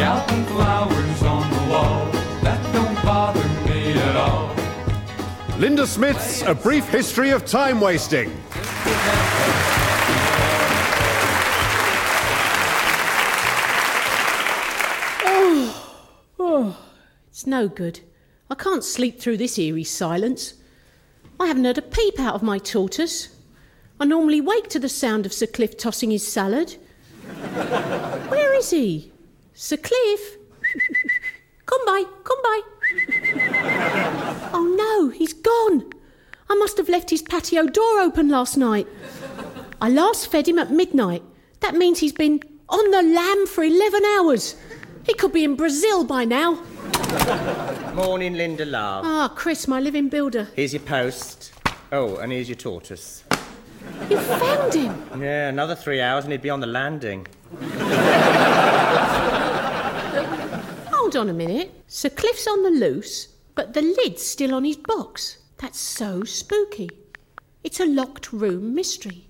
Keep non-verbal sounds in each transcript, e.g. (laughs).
scalp flowers on the wall. That don't bother me at all. Linda Smith's A Brief History of Time Wasting. Oh. oh it's no good. I can't sleep through this eerie silence. I haven't heard a peep out of my tortoise. I normally wake to the sound of Sir Cliff tossing his salad. (laughs) Where is he? Sir Cliff? come by, come by. oh no, he's gone. I must have left his patio door open last night. I last fed him at midnight. That means he's been on the lamb for 11 hours. He could be in Brazil by now. Morning, Linda love. Ah, Chris, my living builder. Here's your post. Oh, and here's your tortoise. You found him. Yeah, another three hours and he'd be on the landing. (laughs) Hold on a minute. Sir Cliff's on the loose, but the lid's still on his box. That's so spooky. It's a locked room mystery.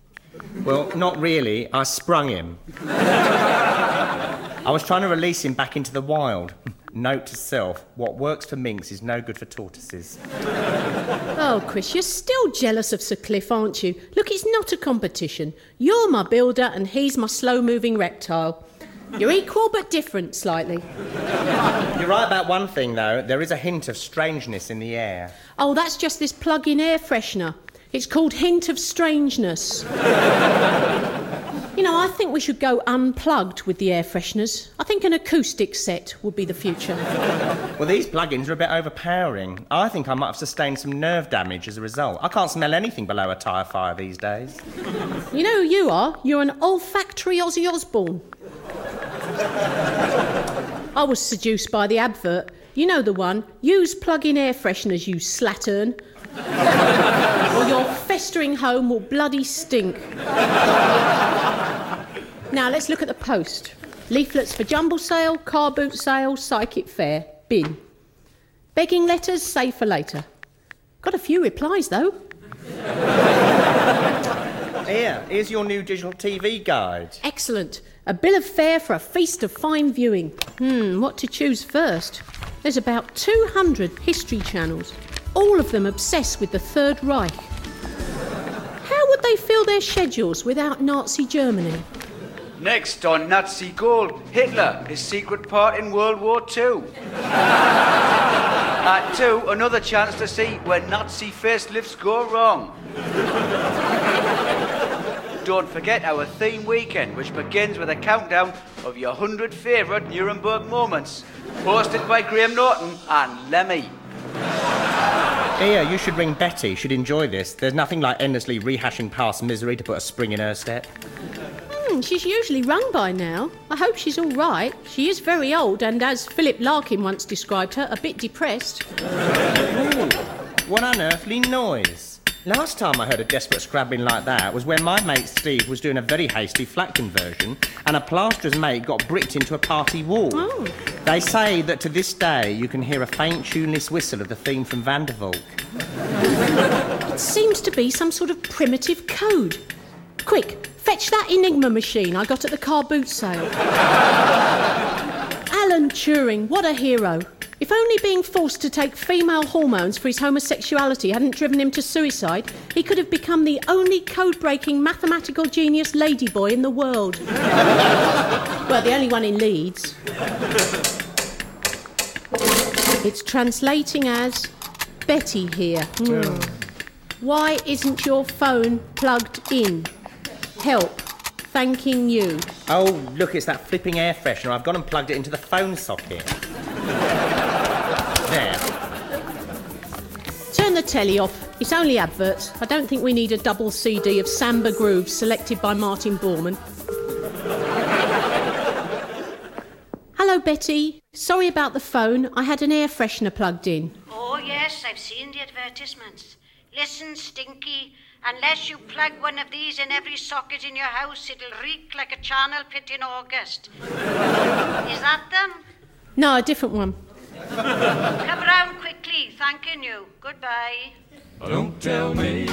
Well, not really. I sprung him. (laughs) I was trying to release him back into the wild. (laughs) Note to self what works for minks is no good for tortoises. Oh, Chris, you're still jealous of Sir Cliff, aren't you? Look, it's not a competition. You're my builder and he's my slow moving reptile. You're equal but different slightly. You're right about one thing, though. There is a hint of strangeness in the air. Oh, that's just this plug in air freshener. It's called Hint of Strangeness. you know, I think we should go unplugged with the air fresheners. I think an acoustic set would be the future. Well, these plugins are a bit overpowering. I think I might have sustained some nerve damage as a result. I can't smell anything below a tyre fire these days. You know who you are? You're an olfactory Ozzy Osbourne. I was seduced by the advert. You know the one. Use plug-in air fresheners, you slattern. or your festering home will bloody stink. now let's look at the post. Leaflets for jumble sale, car boot sale, psychic fair, bin. Begging letters, save for later. Got a few replies though. Here, here's your new digital TV guide. Excellent. A bill of fare for a feast of fine viewing. Hmm, what to choose first? There's about 200 history channels, all of them obsessed with the Third Reich. How would they fill their schedules without Nazi Germany? Next on Nazi Gold, Hitler, his secret part in World War II. (laughs) At two, another chance to see where Nazi facelifts go wrong. Don't forget our theme weekend, which begins with a countdown of your 100 favourite Nuremberg moments, hosted by Graham Norton and Lemmy. Here, you should ring Betty. She'd enjoy this. There's nothing like endlessly rehashing past misery to put a spring in her step. Hmm, she's usually rung by now. I hope she's all right. She is very old and, as Philip Larkin once described her, a bit depressed. What unearthly noise? Last time I heard a desperate scrabbling like that was when my mate Steve was doing a very hasty flat conversion and a plasterer's mate got bricked into a party wall. Oh. They say that to this day you can hear a faint tuneless whistle of the theme from Van der Valk. (laughs) It seems to be some sort of primitive code. Quick, fetch that Enigma machine I got at the car boot sale. (laughs) Alan Turing, what a hero. If only being forced to take female hormones for his homosexuality hadn't driven him to suicide, he could have become the only code breaking mathematical genius ladyboy in the world. well, the only one in Leeds. It's translating as Betty here. Hmm. Why isn't your phone plugged in? Help. Thanking you. Oh, look, it's that flipping air freshener. I've gone and plugged it into the phone socket. Telly off. It's only adverts. I don't think we need a double CD of Samba Grooves selected by Martin Bormann. Hello, Betty. Sorry about the phone. I had an air freshener plugged in. Oh, yes, I've seen the advertisements. Listen, Stinky, unless you plug one of these in every socket in your house, it'll reek like a charnel pit in August. (laughs) Is that them? No, a different one. Come round quickly, thanking you. Goodbye. Don't tell me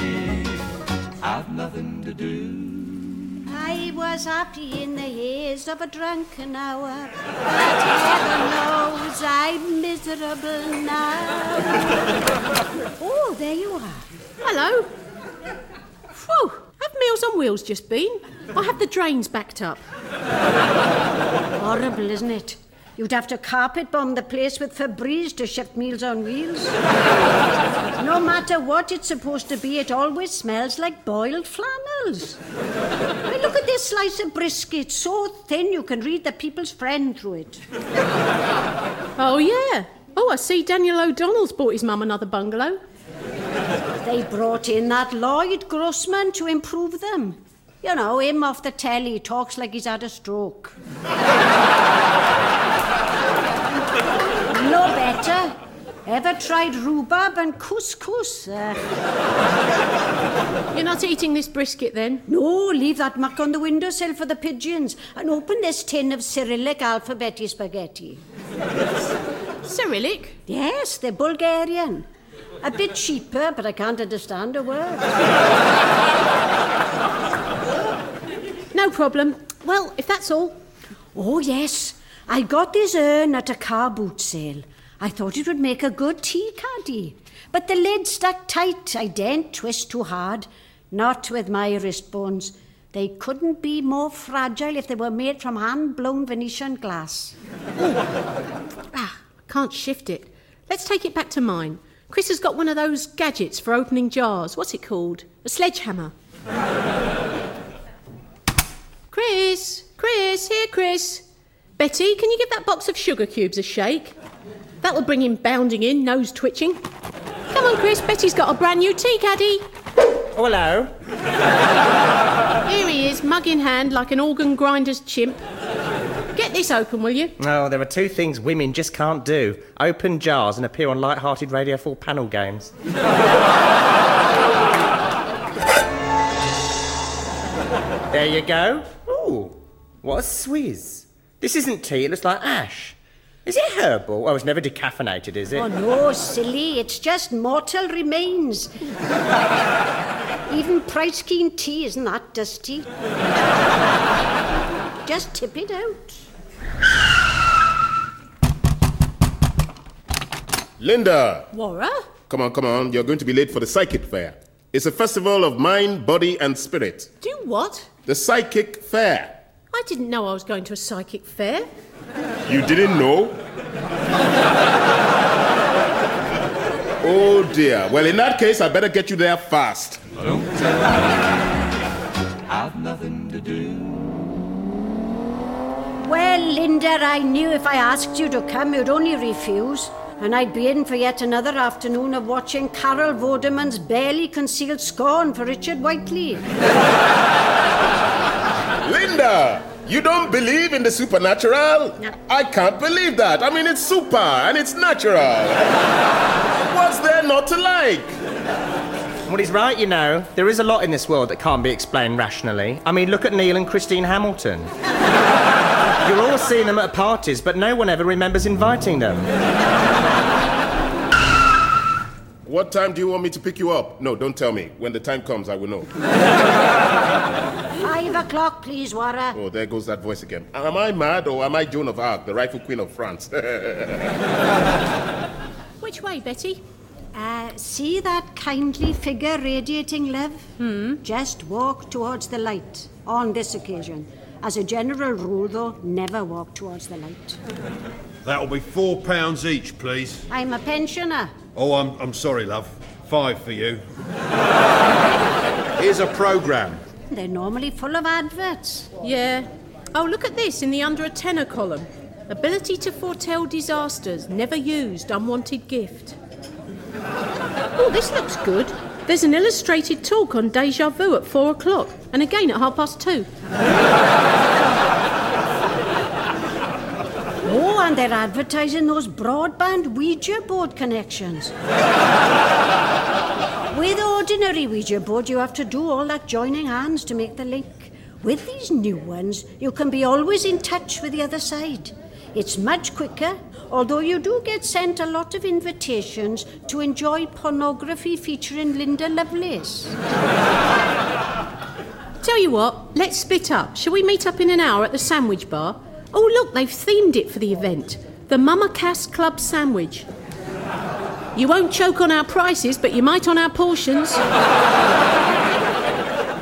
I've nothing to do. I was happy in the haze of a drunken hour, but heaven knows I'm miserable now. oh, there you are. Hello. Whew, have Meals on Wheels just been? I have the drains backed up. Horrible, isn't it? You'd have to carpet bomb the place with Febreze to shift Meals on Wheels. no matter what it's supposed to be, it always smells like boiled flannels. I mean, look at this slice of brisket, so thin you can read the people's friend through it. Oh, yeah. Oh, I see Daniel O'Donnell's bought his mum another bungalow. They brought in that Lloyd Grossman to improve them. You know, him off the telly talks like he's had a stroke. No better. Ever tried rhubarb and couscous? Uh, (laughs) You're not eating this brisket then? no, leave that muck on the windowsill for the pigeons and open this tin of Cyrillic alphabet spaghetti. (laughs) Cyrillic? Yes, they're Bulgarian. A bit cheaper, but I can't understand a word. (laughs) No problem. Well, if that's all. Oh, yes. I got this urn at a car boot sale. I thought it would make a good tea caddy. But the lid stuck tight. I daren't twist too hard. Not with my wrist bones. They couldn't be more fragile if they were made from hand blown Venetian glass. Ah, can't shift it. Let's take it back to mine. Chris has got one of those gadgets for opening jars. What's it called? A sledgehammer. Chris! Chris! Here, Chris! Betty, can you give that box of sugar cubes a shake? That'll bring him bounding in, nose twitching. Come on, Chris. Betty's got a brand new tea caddy. Oh, hello. Here he is, mug in hand, like an organ grinder's chimp. Get this open, will you? Oh, there are two things women just can't do open jars and appear on light-hearted Radio 4 panel games. (laughs) there you go. Ooh, what a swizz. This isn't tea, it looks like ash. Is it herbal? Oh, it's never decaffeinated, is it? Oh, no, silly. It's just mortal remains. Even Price Keen tea isn't that dusty. just tip it out. Linda! Warra? Come on, come on. You're going to be late for the Psychic Fair. It's a festival of mind, body, and spirit. Do what? The Psychic Fair. I didn't know I was going to a psychic fair. You didn't know? oh dear. Well, in that case, I better get you there fast. Don't tell me I've nothing to do. Well, Linda, I knew if I asked you to come, you'd only refuse. And I'd be in for yet another afternoon of watching Carol Vorderman's barely concealed scorn for Richard Whiteley. Linda! You don't believe in the supernatural? No. I can't believe that. I mean, it's super and it's natural. What's there not to like? Well, he's right, you know. There is a lot in this world that can't be explained rationally. I mean, look at Neil and Christine Hamilton. You're all seeing them at parties, but no one ever remembers inviting them. What time do you want me to pick you up? No, don't tell me. When the time comes, I will know. Five o'clock, please, Wara. Oh, there goes that voice again. Am I mad or am I Joan of Arc, the rightful queen of France? (laughs) Which way, Betty? Uh, see that kindly figure radiating love? Hmm. Just walk towards the light on this occasion. As a general rule, though, never walk towards the light. That'll be four pounds each, please. I'm a pensioner. Oh, I'm, I'm sorry, love. Five for you. Here's a programme. They're normally full of adverts. Yeah. Oh, look at this in the under a tenner column. Ability to foretell disasters, never used, unwanted gift. Oh, this looks good. There's an illustrated talk on deja vu at four o'clock, and again at half past two. Oh, and they're advertising those broadband Ouija board connections. With ordinary Ouija board, you have to do all that joining hands to make the link. With these new ones, you can be always in touch with the other side. It's much quicker, although you do get sent a lot of invitations to enjoy pornography featuring Linda Lovelace. Tell you what, let's split up. Shall we meet up in an hour at the sandwich bar? Oh, look, they've themed it for the event the Mama Cass Club sandwich. You won't choke on our prices, but you might on our portions.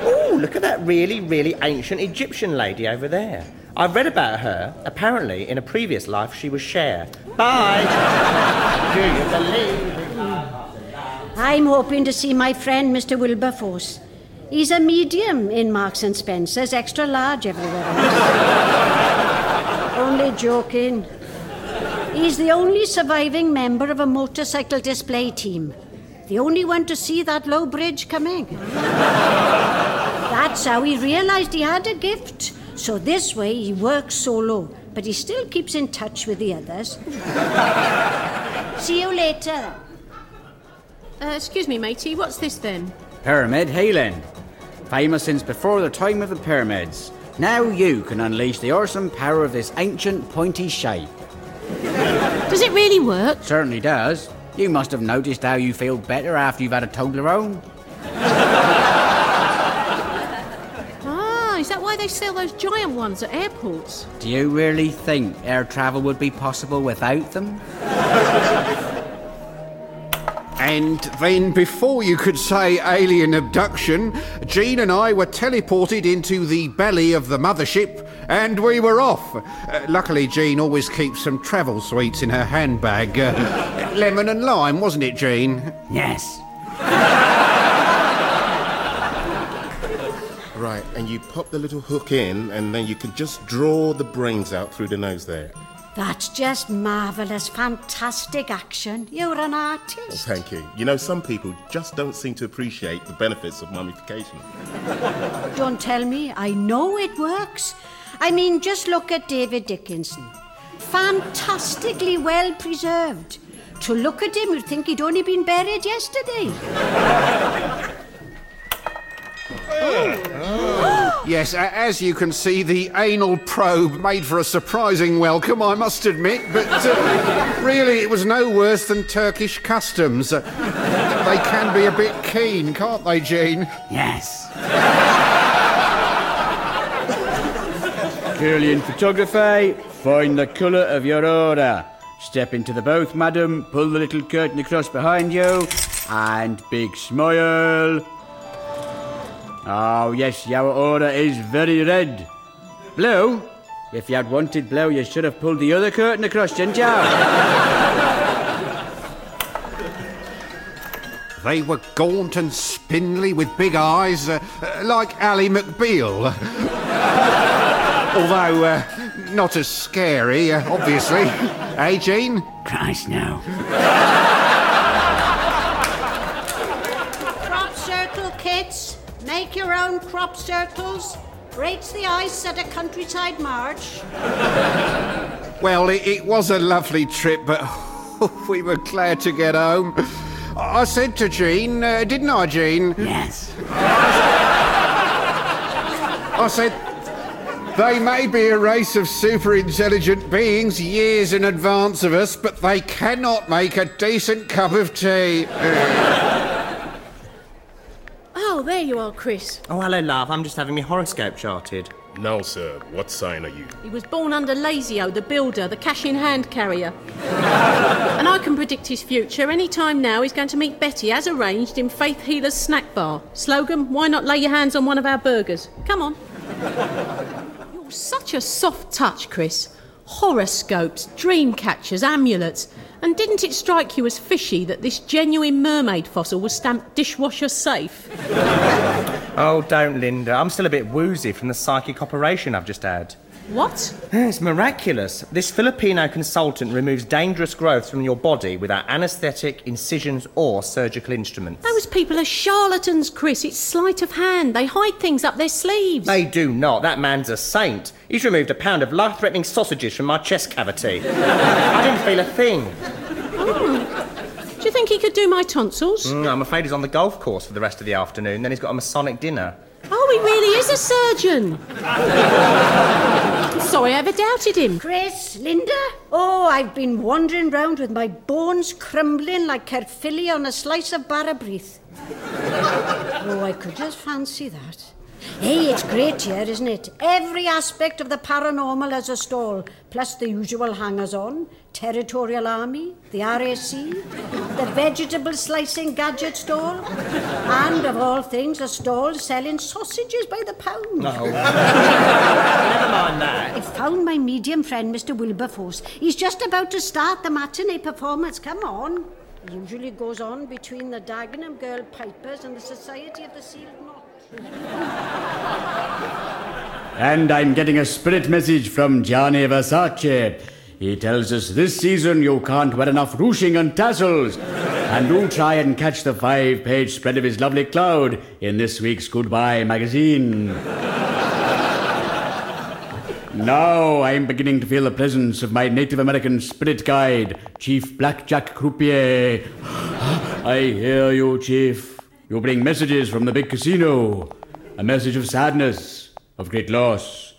oh, look at that really, really ancient Egyptian lady over there. I've read about her. Apparently, in a previous life, she was Cher. Bye. Do you believe? I'm hoping to see my friend Mr. Wilberforce. He's a medium in Marks and Spencer's, extra large everywhere else. (laughs) Only joking. He's the only surviving member of a motorcycle display team. The only one to see that low bridge coming. That's how he realised he had a gift. So this way he works solo, but he still keeps in touch with the others. see you later. Uh, excuse me, matey, what's this then? Pyramid healing. Famous since before the time of the pyramids. Now you can unleash the awesome power of this ancient pointy shape. Does it really work? Certainly does. You must have noticed how you feel better after you've had a Toblerone. (laughs) Ah, is that why they sell those giant ones at airports? Do you really think air travel would be possible without them? (laughs) And then, before you could say alien abduction, Jean and I were teleported into the belly of the mothership and we were off. Uh, luckily, Jean always keeps some travel sweets in her handbag. Uh, (laughs) lemon and lime, wasn't it, Jean? Yes. Right, and you pop the little hook in, and then you can just draw the brains out through the nose there. That's just marvellous, fantastic action. You're an artist. Thank you. You know, some people just don't seem to appreciate the benefits of mummification. Don't tell me. I know it works. I mean, just look at David Dickinson. Fantastically well preserved. To look at him, you'd think he'd only been buried yesterday. (laughs) Oh. Oh. Yes, as you can see, the anal probe made for a surprising welcome, I must admit, but uh, really it was no worse than Turkish customs. Uh, they can be a bit keen, can't they, Jean? Yes. Kirlian photography, find the colour of your order. Step into the booth, madam, pull the little curtain across behind you, and big smile. Oh, yes, your order is very red. Blue? If you had wanted blue, you should have pulled the other curtain across, didn't you? They were gaunt and spindly with big eyes, uh, uh, like Ally McBeal. (laughs) Although uh, not as scary, uh, obviously. Hey, Jean? Christ, no. Crop circle kits. Make your own crop circles. Breaks the ice at a countryside march. (laughs) Well, it, it was a lovely trip, but (laughs) we were glad to get home. I said to Jean, uh, didn't I, Jean? Yes. (laughs) I said, they may be a race of super intelligent beings years in advance of us, but they cannot make a decent cup of tea. There you are, Chris. Oh, hello, love. I'm just having my horoscope charted. Now, sir, what sign are you? He was born under Lazio, the builder, the cash in hand carrier. (laughs) and I can predict his future. Any time now, he's going to meet Betty, as arranged, in Faith Healer's snack bar. Slogan Why not lay your hands on one of our burgers? Come on. (laughs) You're such a soft touch, Chris. Horoscopes, dream catchers, amulets. And didn't it strike you as fishy that this genuine mermaid fossil was stamped dishwasher safe? (laughs) Oh, don't, Linda. I'm still a bit woozy from the psychic operation I've just had. What? It's miraculous. This Filipino consultant removes dangerous growths from your body without anaesthetic, incisions, or surgical instruments. Those people are charlatans, Chris. It's sleight of hand. They hide things up their sleeves. They do not. That man's a saint. He's removed a pound of life threatening sausages from my chest cavity. (laughs) I didn't feel a thing. Do you think he could do my tonsils? Mm, I'm afraid he's on the golf course for the rest of the afternoon, then he's got a Masonic dinner. Oh, he really is a surgeon. Sorry I ever doubted him. Chris, Linda? Oh, I've been wandering round with my bones crumbling like Caerphilly on a slice of barabreeth. oh, I could just fancy that. Hey, it's great here, isn't it? Every aspect of the paranormal has a stall, plus the usual hangers on Territorial Army, the RAC, the vegetable slicing gadget stall, and of all things, a stall selling sausages by the pound. No. (laughs) Never mind that. I found my medium friend, Mr. Wilberforce. He's just about to start the matinee performance. Come on. It usually goes on between the Dagenham Girl Pipers and the Society of the Sealed Knot. And I'm getting a spirit message from Gianni Versace. He tells us this season you can't wear enough ruching and tassels. And do try and catch the five page spread of his lovely cloud in this week's Goodbye magazine. now I'm beginning to feel the presence of my Native American spirit guide, Chief Blackjack Croupier. (gasps) I hear you, Chief. You bring messages from the big casino. A message of sadness, of great loss.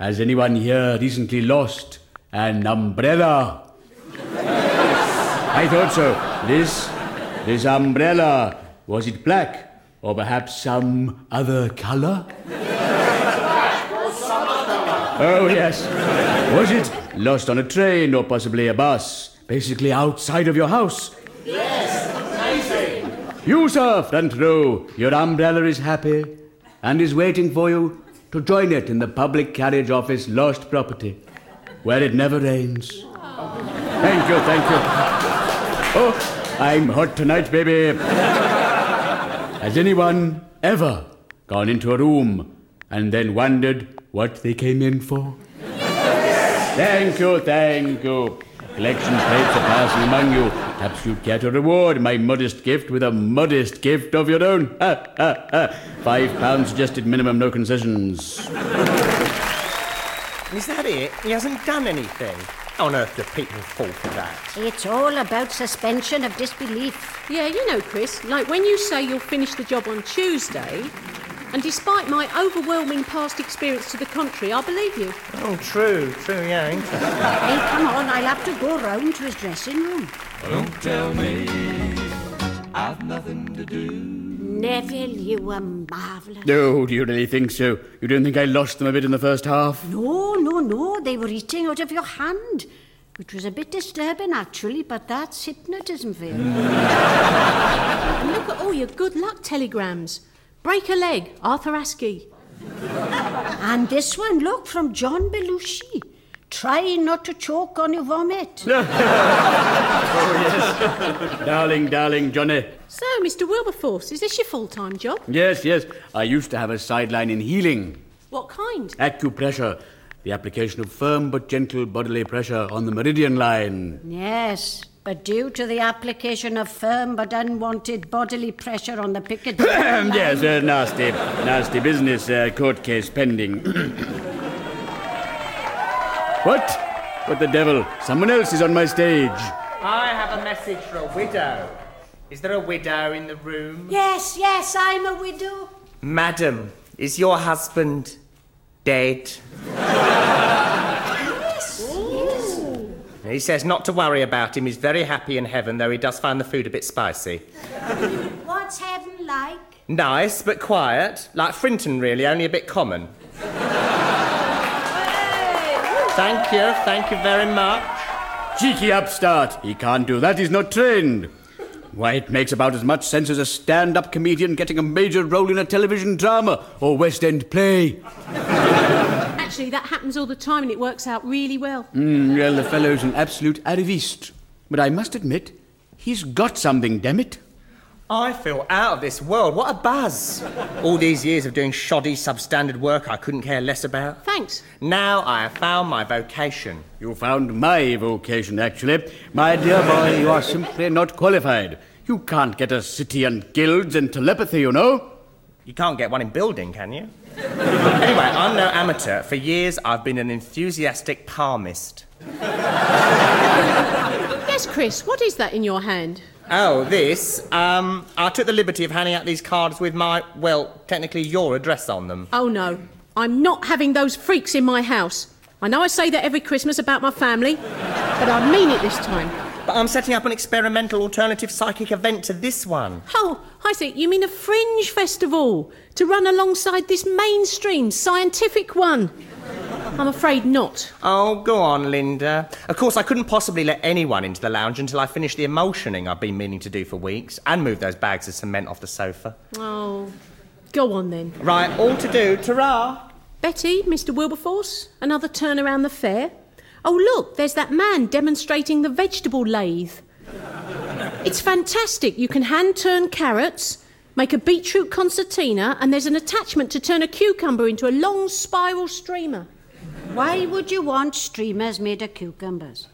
Has anyone here recently lost an umbrella? (laughs) I thought so. This, this umbrella, was it black or perhaps some other color? (laughs) Oh, yes. Was it lost on a train or possibly a bus? Basically outside of your house? You, sir, front row, your umbrella is happy and is waiting for you to join it in the public carriage office lost property, where it never rains. Thank you, thank you. Oh, I'm hot tonight, baby. Has anyone ever gone into a room and then wondered what they came in for? Thank you, thank you. Collection plates are passing among you. Perhaps you'd care to reward my modest gift with a modest gift of your own. Ha, ha, ha. Five pounds suggested minimum, no concessions. Is that it? He hasn't done anything. How on earth do people fall for that? It's all about suspension of disbelief. Yeah, you know, Chris, like when you say you'll finish the job on Tuesday, and despite my overwhelming past experience to the contrary, I believe you. Oh, true, true, yeah, interesting. Hey, come on, I'll have to go round to his dressing room. Don't tell me I've nothing to do. Neville, you were marvellous. No, do you really think so? You don't think I lost them a bit in the first half? No, no, no, they were eating out of your hand. Which was a bit disturbing, actually, but that's hypnotism for you. (laughs) And look at all your good luck telegrams. Break a leg, Arthur Askey. And this one, look, from John Belushi. Try not to choke on your vomit. (laughs) oh, yes. Darling, darling Johnny. So, Mr. Wilberforce, is this your full time job? Yes, yes, I used to have a sideline in healing. What kind? Acupressure. The application of firm but gentle bodily pressure on the meridian line. Yes, but due to the application of firm but unwanted bodily pressure on the Piccadilly (coughs) line, yes, uh, nasty, nasty business. Uh, court case pending. (coughs) what? What the devil? Someone else is on my stage. I have a message for a widow. Is there a widow in the room? Yes, yes, I'm a widow. Madam, is your husband dead? He says not to worry about him. He's very happy in heaven, though he does find the food a bit spicy. (laughs) What's heaven like? Nice, but quiet. Like Frinton, really, only a bit common. Thank you, thank you very much. Cheeky upstart. He can't do that. He's not trained. Why, it makes about as much sense as a stand up comedian getting a major role in a television drama or West End play. Actually, that happens all the time and it works out really well. Mm, well, the fellow's an absolute arriviste. But I must admit, he's got something, damn it. I feel out of this world. What a buzz. All these years of doing shoddy, substandard work I couldn't care less about. Thanks. Now I have found my vocation. You found my vocation, actually. My dear boy, you are simply not qualified. You can't get a city and guilds and telepathy, you know. You can't get one in building, can you? anyway, I'm no amateur. For years, I've been an enthusiastic palmist. Yes, Chris, what is that in your hand? Oh, this. Um, I took the liberty of handing out these cards with my, well, technically your address on them. Oh no, I'm not having those freaks in my house. I know I say that every Christmas about my family, but I mean it this time. But I'm setting up an experimental alternative psychic event to this one. Oh, I see. You mean a fringe festival to run alongside this mainstream scientific one? I'm afraid not. Oh, go on, Linda. Of course, I couldn't possibly let anyone into the lounge until I finished the emulsioning I've been meaning to do for weeks and move those bags of cement off the sofa. Oh, go on then. Right, all to do. Ta-ra! Betty, Mr. Wilberforce, another turn around the fair. Oh, look, there's that man demonstrating the vegetable lathe. It's fantastic. You can hand turn carrots, make a beetroot concertina, and there's an attachment to turn a cucumber into a long spiral streamer. Why would you want streamers made of cucumbers?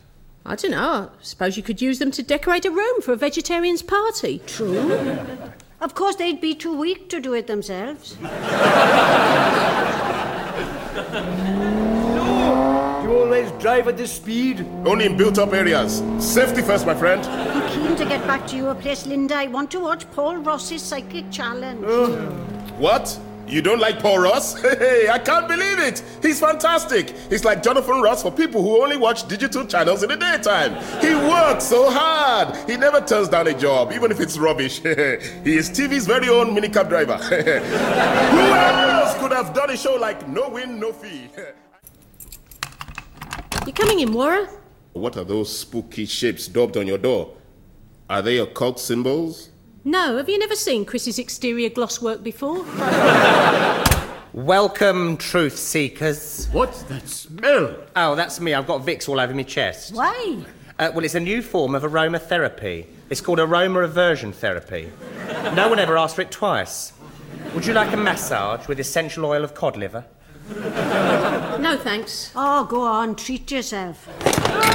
I don't know. I suppose you could use them to decorate a room for a vegetarian's party. True. Of course, they'd be too weak to do it themselves. (laughs) You drive at this speed? Only in built up areas. Safety first, my friend. I'm keen to get back to your place, Linda. I want to watch Paul Ross's psychic challenge. Uh, what? You don't like Paul Ross? (laughs) Hey, I can't believe it. He's fantastic. He's like Jonathan Ross for people who only watch digital channels in the daytime. He works so hard. He never turns down a job, even if it's rubbish. (laughs) he is TV's very own minicab driver. (laughs) who else could have done a show like No Win, No Fee? You coming in, Warra? what are those spooky shapes daubed on your door? Are they occult symbols? No, have you never seen Chris's exterior gloss work before? (laughs) Welcome, truth seekers. What's that smell? Oh, that's me. I've got Vicks all over my chest. Why? Uh, well, it's a new form of aromatherapy. It's called aroma aversion therapy. No one ever asked for it twice. Would you like a massage with essential oil of cod liver? (laughs) No, thanks. Oh, go on, treat yourself. (gasps)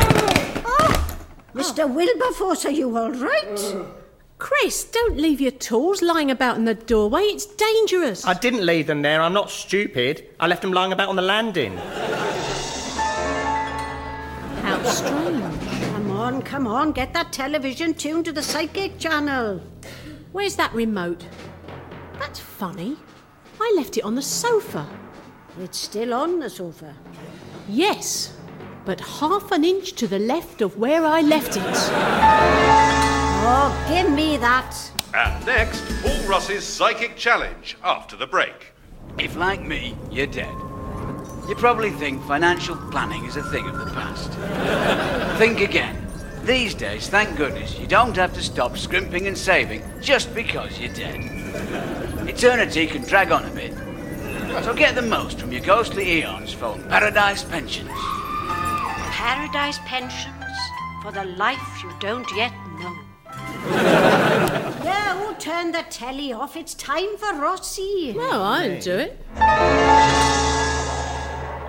Oh, Mr. Wilberforce, are you all right? Chris, don't leave your tools lying about in the doorway. It's dangerous. I didn't leave them there. I'm not stupid. I left them lying about on the landing. How strange. Come on, come on, get that television tuned to the psychic channel. Where's that remote? That's funny. I left it on the sofa. It's still on the sofa. Yes, but half an inch to the left of where I left it. Oh, give me that. And next, Paul Ross's Psychic Challenge after the break. If, like me, you're dead, you probably think financial planning is a thing of the past. (laughs) think again. These days, thank goodness, you don't have to stop scrimping and saving just because you're dead. Eternity can drag on a bit. So get the most from your ghostly eons for Paradise Pensions. Paradise pensions for the life you don't yet know. (laughs) yeah, who turned the telly off? It's time for Rossi. No, I'll do it.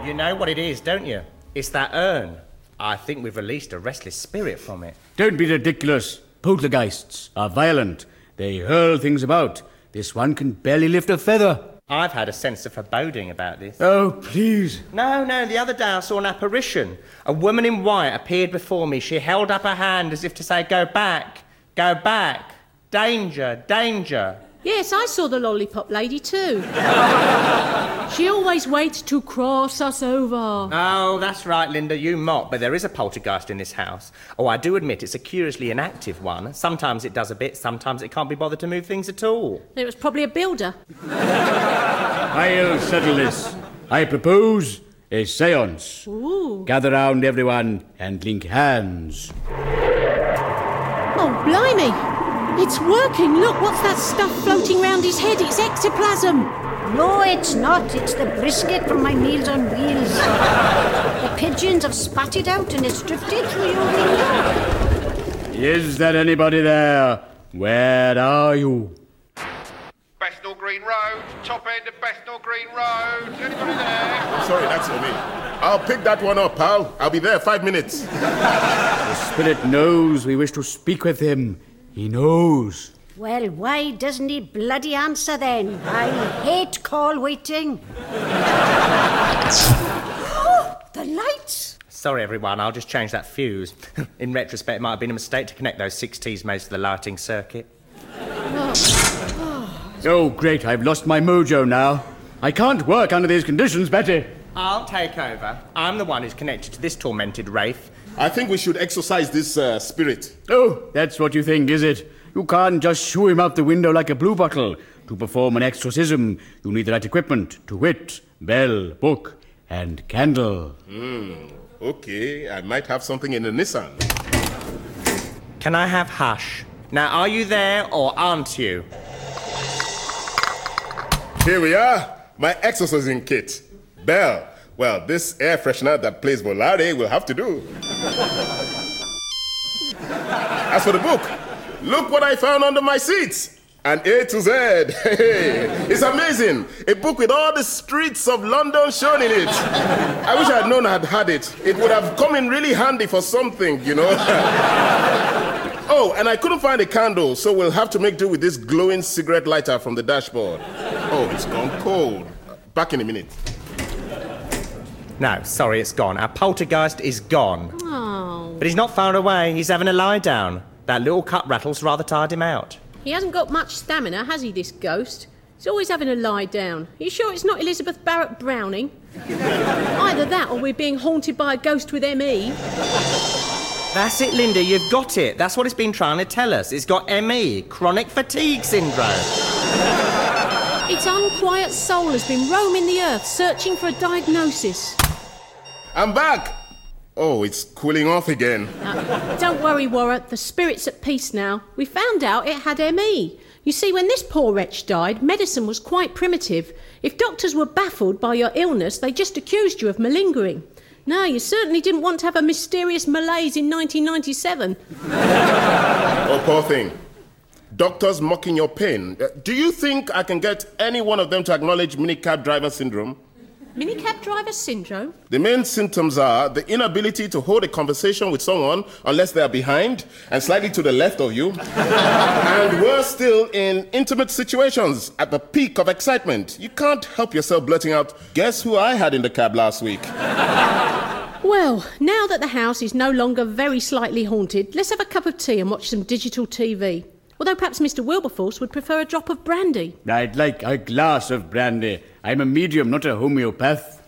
You know what it is, don't you? It's that urn. I think we've released a restless spirit from it. Don't be ridiculous. Poltergeists are violent. They hurl things about. This one can barely lift a feather. I've had a sense of foreboding about this. Oh, please. No, no, the other day I saw an apparition. A woman in white appeared before me. She held up her hand as if to say, Go back, go back. Danger, danger. Yes, I saw the lollipop lady too. she always waits to cross us over. Oh, that's right, Linda, you mock, but there is a poltergeist in this house. Oh, I do admit it's a curiously inactive one. Sometimes it does a bit, sometimes it can't be bothered to move things at all. It was probably a builder. I'll settle this. I propose a seance. Ooh. Gather round, everyone, and link hands. Oh, blimey! It's working. Look, what's that stuff floating round his head? It's ectoplasm. No, it's not. It's the brisket from my Meals on Wheels. the pigeons have spat it out and it's drifted through your window. Is there anybody there? Where are you? Bethnal Green Road, top end of Bethnal Green Road. Anybody there? Sorry, that's for me. I'll pick that one up, pal. I'll be there five minutes. The spirit knows we wish to speak with him. He knows. Well, why doesn't he bloody answer then? I hate call waiting. oh, the lights! Sorry, everyone, I'll just change that fuse. (laughs) In retrospect, it might have been a mistake to connect those six Teasmades to the lighting circuit. Oh. oh, great, I've lost my mojo now. I can't work under these conditions, Betty. I'll take over. I'm the one who's connected to this tormented wraith. I think we should exorcise this uh, spirit. Oh, that's what you think, is it? You can't just shoo him out the window like a blue bottle. To perform an exorcism, you need the right equipment to wit, bell, book, and candle. Hmm. Okay, I might have something in the Nissan. Can I have hush? Now, are you there or aren't you? Here we are, my exorcising kit. Bell. Well, this air freshener that plays Volare will have to do. As for the book, look what I found under my seats. An A to Z. (laughs) it's amazing. A book with all the streets of London shown in it. I wish I had known I had had it. It would have come in really handy for something, you know. (laughs) oh, and I couldn't find a candle, so we'll have to make do with this glowing cigarette lighter from the dashboard. Oh, it's gone cold. Back in a minute. No, sorry, it's gone. Our poltergeist is gone. Oh. But he's not far away. He's having a lie down. That little cut rattle's rather tired him out. He hasn't got much stamina, has he, this ghost? He's always having a lie down. Are you sure it's not Elizabeth Barrett Browning? (laughs) Either that or we're being haunted by a ghost with. ME. That's it, Linda. You've got it. That's what it's been trying to tell us. It's got ME, chronic fatigue syndrome. (laughs) Its unquiet soul has been roaming the earth searching for a diagnosis. I'm back! Oh, it's cooling off again. Uh, don't worry, Warren. The spirit's at peace now. We found out it had ME. You see, when this poor wretch died, medicine was quite primitive. If doctors were baffled by your illness, they just accused you of malingering. No, you certainly didn't want to have a mysterious malaise in 1997. Oh, poor thing. Doctors mocking your pain. Uh, do you think I can get any one of them to acknowledge minicab driver syndrome? Minicab driver syndrome? The main symptoms are the inability to hold a conversation with someone unless they are behind and slightly to the left of you. (laughs) and worse still, in intimate situations at the peak of excitement. You can't help yourself blurting out, Guess who I had in the cab last week? (laughs) Well, now that the house is no longer very slightly haunted, let's have a cup of tea and watch some digital TV. Although perhaps Mr. Wilberforce would prefer a drop of brandy. I'd like a glass of brandy. I'm a medium, not a homeopath.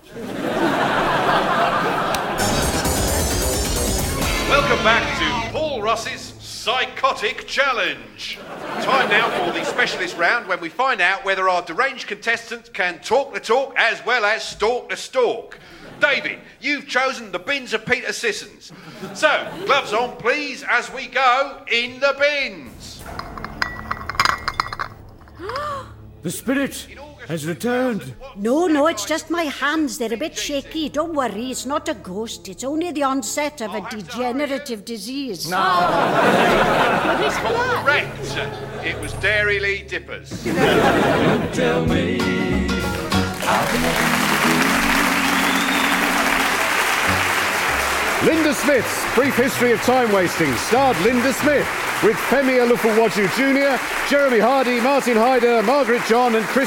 Welcome back to Paul Ross's Psychotic Challenge. Time now for the specialist round when we find out whether our deranged contestant can talk the talk as well as stalk the stalk. David, you've chosen the bins of Peter Sissons. So, gloves on, please, as we go in the bins. (gasps) The spirit has returned. No, no, it's just my hands. They're a bit shaky. Don't worry, it's not a ghost. It's only the onset of a degenerative disease. No correct. It was Dairylea Dippers. (laughs) Tell me, Linda Smith's Brief History of Time Wasting starred Linda Smith with Femi Elufowoju Jr., Jeremy Hardy, Martin Hyder, Margaret John, and Chris.